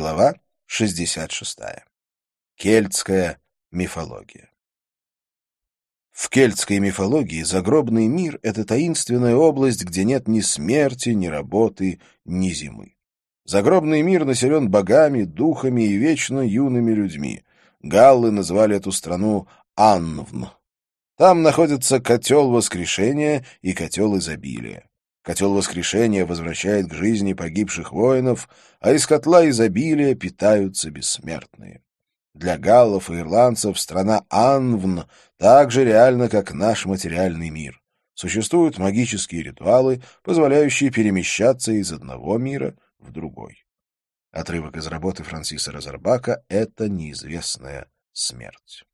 Глава 66. Кельтская мифология. В кельтской мифологии загробный мир — это таинственная область, где нет ни смерти, ни работы, ни зимы. Загробный мир населен богами, духами и вечно юными людьми. Галлы назвали эту страну Анвн. Там находится котел воскрешения и котел изобилия. Котел воскрешения возвращает к жизни погибших воинов, а из котла изобилия питаются бессмертные. Для галлов и ирландцев страна Анвн так же реальна, как наш материальный мир. Существуют магические ритуалы, позволяющие перемещаться из одного мира в другой. Отрывок из работы Франсиса Розарбака «Это неизвестная смерть».